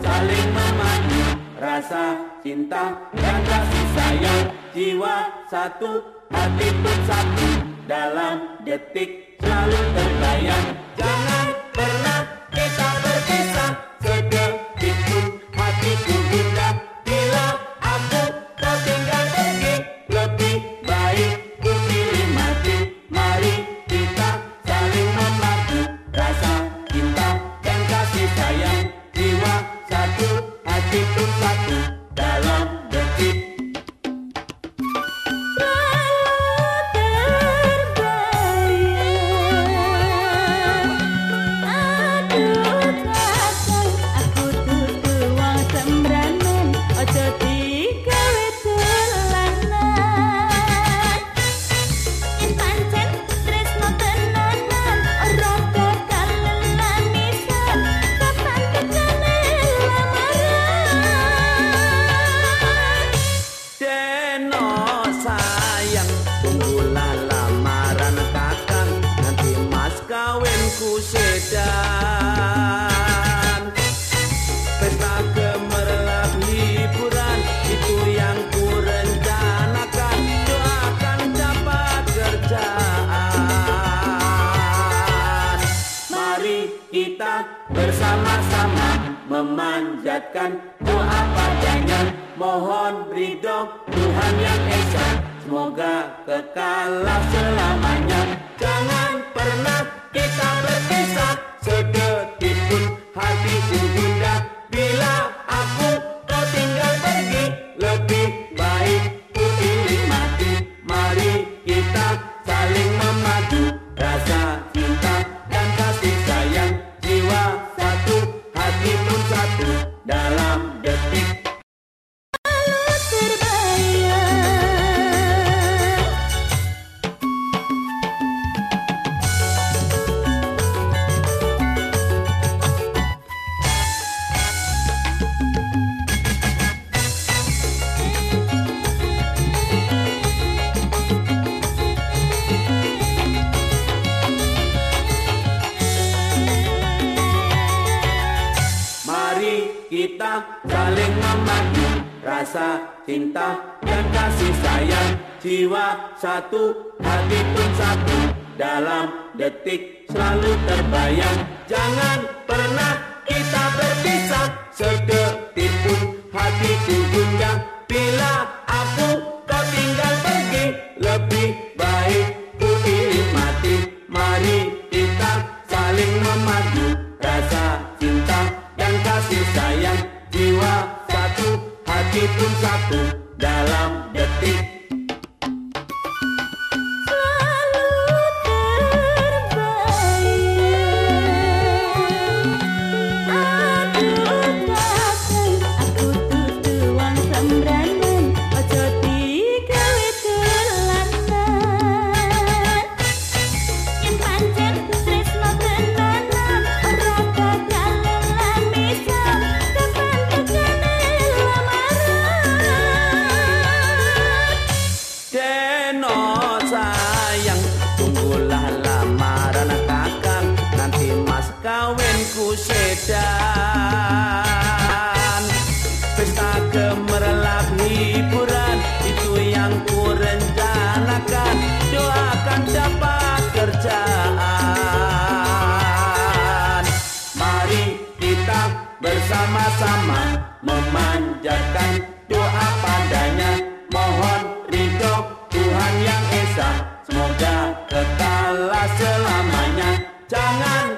saling memandu rasa cinta dan kasih sayang. Jiwa satu hati satu. Dalam detik selalu terbayang. Jangan pernah bersama-sama memanjatkan doa padanya. Mohon ridho Tuhan yang Esa. Semoga kekal selamanya. Jangan pernah kita berpisah. Sedetik pun hatiku gundah Bila aku kau tinggal pergi Lebih baik ku mati Mari kita saling kita saling memadu Rasa cinta dan kasih sayang. Jiwa satu, hati pun satu Dalam detik selalu terbayang. Jangan pernah kita berpisah Sedetik pun hatiku gundah. Bila aku kau tinggal pergi Lebih baik ku pilih mati Mari pun satu Dalam detik kawinku sedan Pesta gemerlap hiburan Itu yang ku rencanakan. Doakan dapat kerjaan. Mari kita bersama-sama Memanjatkan doa padanya. Mohon ridho Tuhan yang Esa. Semoga kekal selamanya. Jangan